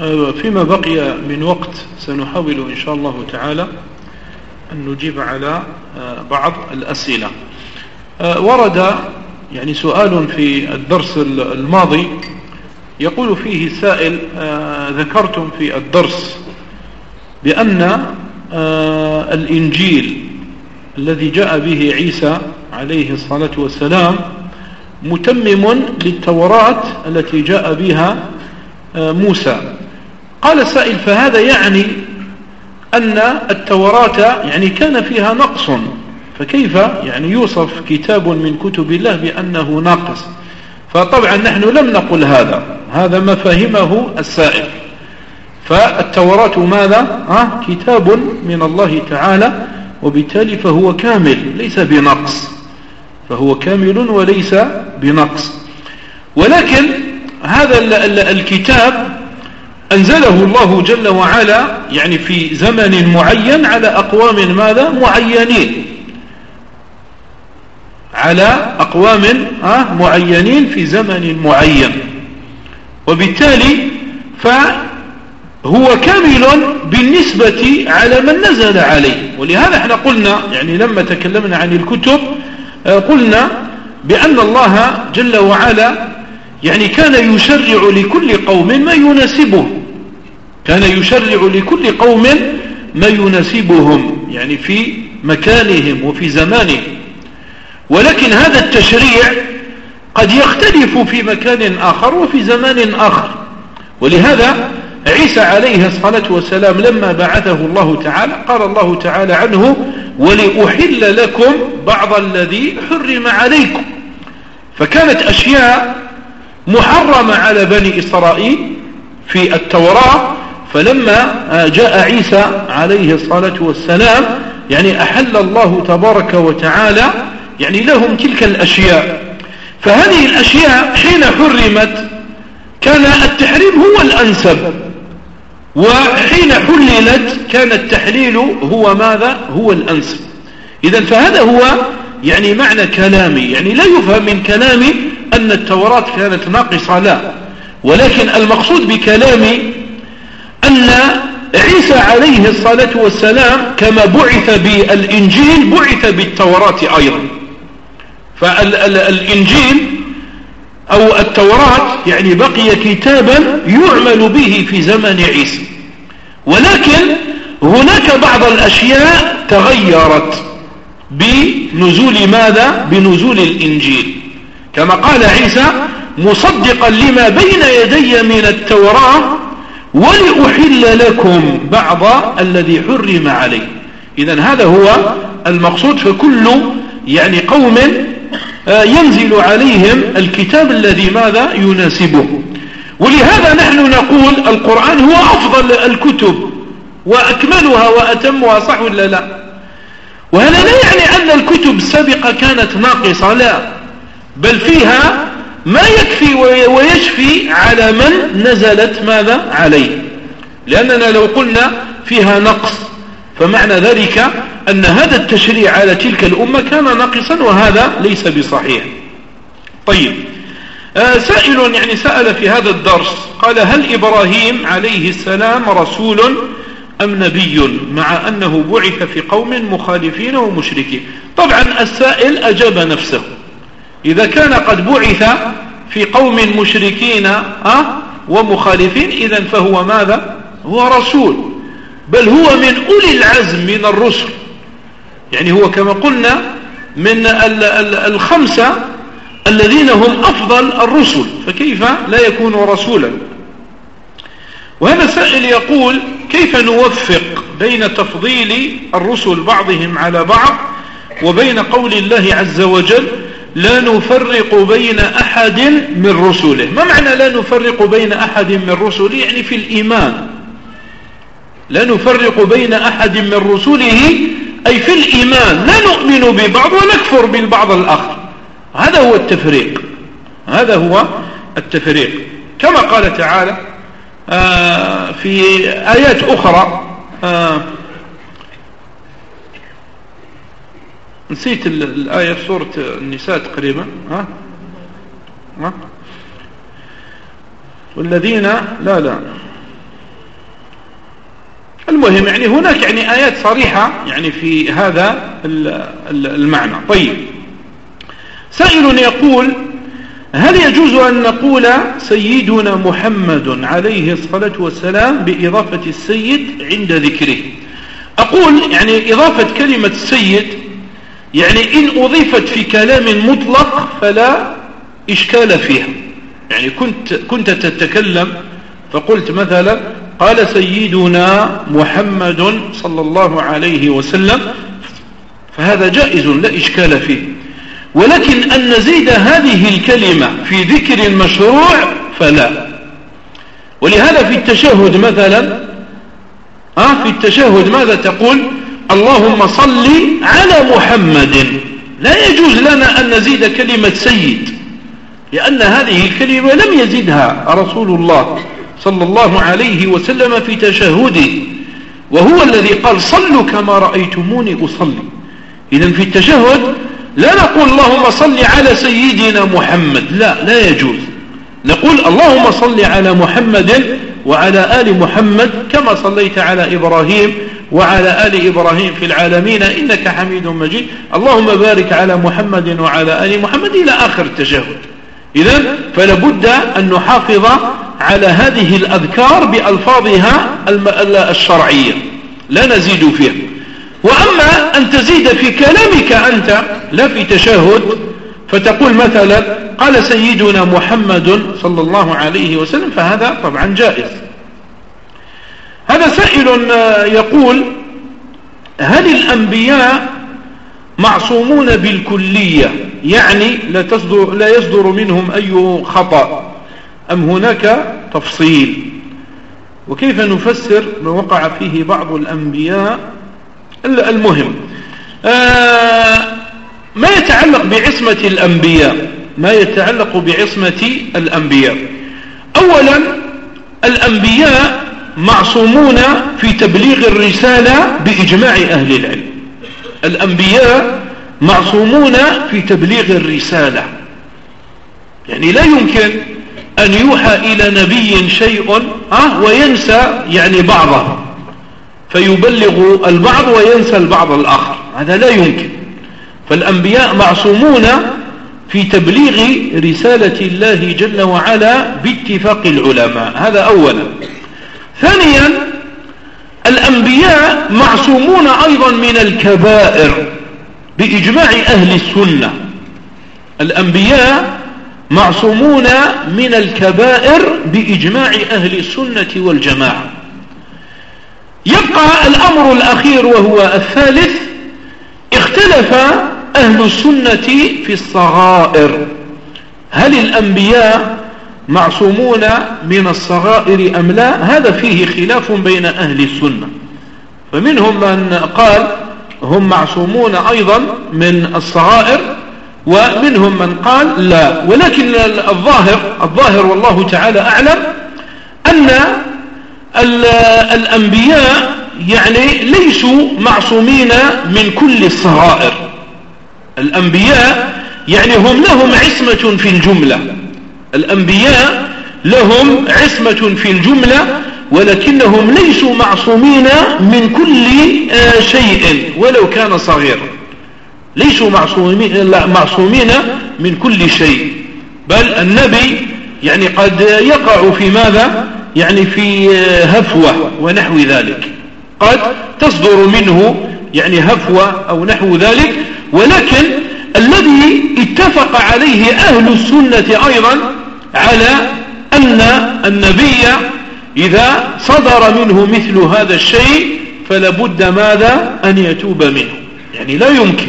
آه، فيما بقي من وقت سنحاول إن شاء الله تعالى أن نجيب على آه، بعض الأسئلة. آه، ورد يعني سؤال في الدرس الماضي يقول فيه سائل ذكرتم في الدرس بأن الإنجيل الذي جاء به عيسى عليه الصلاة والسلام متمم للتوراة التي جاء بها موسى. قال السائل فهذا يعني أن التوراة يعني كان فيها نقص. فكيف يعني يوصف كتاب من كتب الله بأنه ناقص؟ فطبعا نحن لم نقل هذا. هذا ما فهمه السائل. فالتوراة ماذا؟ ها؟ كتاب من الله تعالى وبالتالي فهو كامل ليس بنقص. فهو كامل وليس بنقص. ولكن هذا الكتاب أنزله الله جل وعلا يعني في زمن معين على أقوام ماذا؟ معينين. على أقوام معينين في زمن معين. وبالتالي فهو كامل بالنسبة على من نزل عليه. ولهذا إحنا قلنا يعني لما تكلمنا عن الكتب آه، قلنا بأن الله جل وعلا يعني كان يشرع لكل قوم ما يناسبه. كان يشرع لكل قوم ما يناسبهم يعني في مكانهم وفي زمانهم. ولكن هذا التشريع قد يختلف في مكان آخر وفي زمان آخر. ولهذا عيسى عليه الصلاة والسلام لما بعثه الله تعالى قال الله تعالى عنه ولأحل لكم بعض الذي حرم عليكم. فكانت أشياء محرمة على بني إسرائيل في التوراة فلما جاء عيسى عليه الصلاة والسلام يعني أحل الله تبارك وتعالى يعني لهم تلك الأشياء. فهذه الأشياء حين حرمت كان التحريم هو الأنسب. وحين حللت كان التحليل هو ماذا؟ هو الأنسب. إذا فهذا هو يعني معنى كلامي. يعني لا يفهم من كلامي أن التوراة كانت ناقصة لا. ولكن المقصود بكلامي أن عيسى عليه الصلاة والسلام كما بعث بالإنجيل بعث بالتوراة أيضا. فالإنجيل أو التوراة يعني بقي كتابا يعمل به في زمن عيسى. ولكن هناك بعض الأشياء تغيرت بنزول ماذا؟ بنزول الإنجيل. كما قال عيسى مصدقا لما بين يدي من التوراة ولأحل لكم بعض الذي حرم عليه. إذا هذا هو المقصود فكل يعني قوم آه، ينزل عليهم الكتاب الذي ماذا يناسبه. ولهذا نحن نقول القرآن هو أفضل الكتب وأكملها وأتمها صح ولا لا؟ وهذا لا يعني أن الكتب السابقة كانت ناقصة لا. بل فيها ما يكفي ويشفي على من نزلت ماذا عليه. لأننا لو قلنا فيها نقص فمعنى ذلك أن هذا التشريع على تلك الأمة كان ناقصا وهذا ليس بصحيح. طيب آه سائل يعني سأل في هذا الدرس قال هل إبراهيم عليه السلام رسول أم نبي؟ مع أنه بعث في قوم مخالفين ومشركين. طبعا السائل أجاب نفسه. إذا كان قد بعث في قوم مشركين أه ومخالفين إذا فهو ماذا؟ هو رسول. بل هو من أولي العزم من الرسل. يعني هو كما قلنا من الخمسة الذين هم أفضل الرسل. فكيف لا يكون رسولا؟ وهذا سائل يقول كيف نوفق بين تفضيل الرسل بعضهم على بعض وبين قول الله عز وجل لا نفرق بين أحد من رسله. ما معنى لا نفرق بين أحد من رسله؟ يعني في الإيمان. لا نفرق بين أحد من رسله أي في الإيمان. لا نؤمن ببعض ونكفر بالبعض الآخر. هذا هو التفريق. هذا هو التفريق. كما قال تعالى آه، في آيات أخرى آه، نسيت الآية في سورة النساء تقريبا ها؟ ها؟ والذين لا لا. المهم يعني هناك يعني آيات صريحة يعني في هذا المعنى. طيب. سائل يقول هل يجوز أن نقول سيدنا محمد عليه الصلاة والسلام بإضافة السيد عند ذكره؟ أقول يعني إضافة كلمة السيد يعني إن أضيفت في كلام مطلق فلا إشكال فيها. يعني كنت, كنت تتكلم فقلت مثلا قال سيدنا محمد صلى الله عليه وسلم فهذا جائز لا إشكال فيه. ولكن أن نزيد هذه الكلمة في ذكر مشروع فلا. ولهذا في التشهد مثلا آه في التشهد ماذا تقول؟ اللهم صل على محمد. لا يجوز لنا أن نزيد كلمة سيد لأن هذه الكلمة لم يزدها رسول الله صلى الله عليه وسلم في تشهده. وهو الذي قال صلوا كما رأيتموني أصلي. إذا في التشهد لا نقول اللهم صل على سيدنا محمد لا لا يجوز. نقول اللهم صل على محمد وعلى آل محمد كما صليت على إبراهيم وعلى آل إبراهيم في العالمين إنك حميد مجيد. اللهم بارك على محمد وعلى آل محمد إلى آخر التشهد. إذا فلابد أن نحافظ على هذه الأذكار بألفاظها الشرعية. لا نزيد فيها. وأما أن تزيد في كلامك أنت لا في تشهد فتقول مثلا قال سيدنا محمد صلى الله عليه وسلم فهذا طبعا جائز. هذا سائل يقول هل الأنبياء معصومون بالكلية؟ يعني لا, تصدر لا يصدر منهم أي خطأ أم هناك تفصيل؟ وكيف نفسر؟ ما وقع فيه بعض الأنبياء المهم. آه ما يتعلق بعصمة الأنبياء؟ ما يتعلق بعصمة الأنبياء؟ أولا الأنبياء معصومون في تبليغ الرسالة بإجماع أهل العلم. الأنبياء معصومون في تبليغ الرسالة. يعني لا يمكن أن يوحى إلى نبي شيء وينسى يعني بعضه. فيبلغ البعض وينسى البعض الآخر. هذا لا يمكن. فالأنبياء معصومون في تبليغ رسالة الله جل وعلا باتفاق العلماء. هذا أولا. ثانيا الأنبياء معصومون أيضا من الكبائر بإجماع أهل السنة. الأنبياء معصومون من الكبائر بإجماع أهل السنة والجماعة. يبقى الأمر الأخير وهو الثالث اختلف أهل السنة في الصغائر. هل الأنبياء معصومون من الصغائر أم لا؟ هذا فيه خلاف بين أهل السنة. فمنهم من قال هم معصومون أيضا من الصغائر ومنهم من قال لا. ولكن الظاهر الظاهر والله تعالى أعلم أن الأنبياء يعني ليسوا معصومين من كل الصغائر. الأنبياء يعني هم لهم عصمة في الجملة. الأنبياء لهم عصمة في الجملة ولكنهم ليسوا معصومين من كل آه، شيء ولو كان صغيرا. ليسوا معصومين, من كل شيء. بل النبي يعني قد يقع في ماذا؟ يعني في آه، هفوة ونحو ذلك. قد تصدر منه يعني هفوة أو نحو ذلك. ولكن الذي اتفق عليه أهل السنة أيضا على أن النبي إذا صدر منه مثل هذا الشيء فلابد ماذا؟ أن يتوب منه. يعني لا يمكن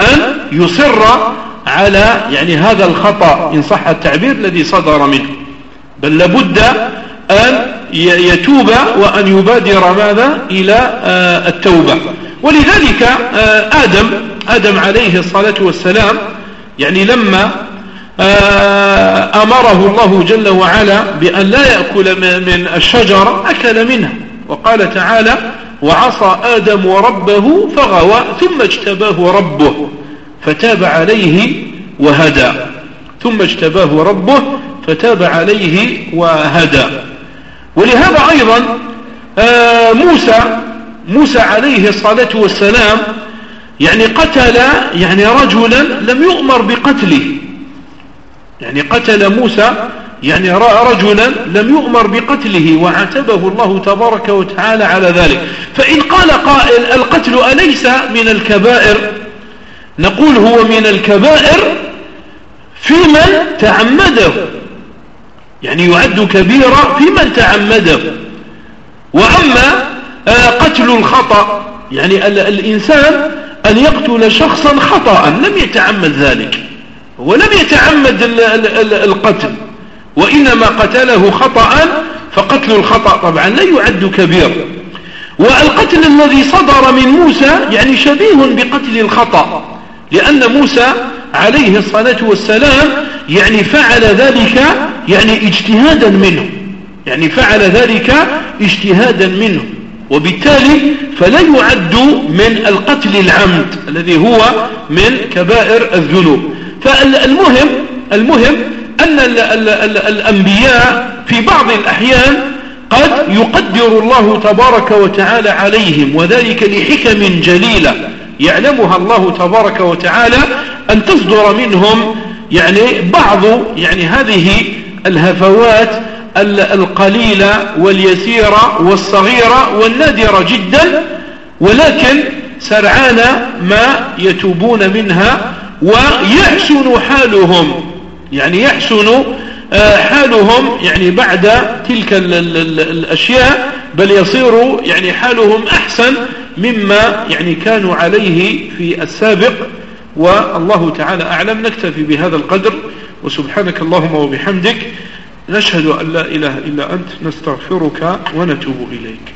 أن يصر على يعني هذا الخطأ إن صح التعبير الذي صدر منه. بل لابد أن يتوب وأن يبادر ماذا؟ إلى آه، التوبة. ولذلك آه، آدم آدم عليه الصلاة والسلام يعني لما أمره الله جل وعلا بأن لا يأكل من الشجرة أكل منها وقال تعالى وعصى آدم ربه فغوى ثم اجتباه ربه فتاب عليه وهدى. ثم اجتباه ربه فتاب عليه وهدى. ولهذا أيضا آه، موسى موسى عليه الصلاة والسلام يعني قتل يعني رجلا لم يؤمر بقتله. يعني قتل موسى يعني رجلا لم يؤمر بقتله وعاتبه الله تبارك وتعالى على ذلك. فإن قال قائل القتل أليس من الكبائر؟ نقول هو من الكبائر في من تعمده. يعني يعد كبيرة في من تعمده. وأما آه، قتل الخطأ يعني الإنسان أن يقتل شخصا خطأ لم يتعمد ذلك. ولم يتعمد القتل وإنما قتله خطأ فقتل الخطأ طبعا لا يعد كبير والقتل الذي صدر من موسى يعني شبيه بقتل الخطأ لأن موسى عليه الصلاة والسلام يعني فعل ذلك يعني اجتهادا منه يعني فعل ذلك اجتهادا منه. وبالتالي فلا يعد من القتل العمد الذي هو من كبائر الذنوب. فالمهم المهم أن الأنبياء في بعض الأحيان قد يقدر الله تبارك وتعالى عليهم وذلك لحكم جليلة يعلمها الله تبارك وتعالى أن تصدر منهم يعني بعض يعني هذه الهفوات القليلة واليسيرة والصغيرة والنادرة جدا ولكن سرعان ما يتوبون منها ويحسن حالهم. يعني يحسن آه، حالهم يعني بعد تلك الأشياء بل يصير يعني حالهم أحسن مما يعني كانوا عليه في السابق. والله تعالى أعلم. نكتفي بهذا القدر وسبحانك اللهم وبحمدك نشهد أن لا إله إلا أنت نستغفرك ونتوب إليك.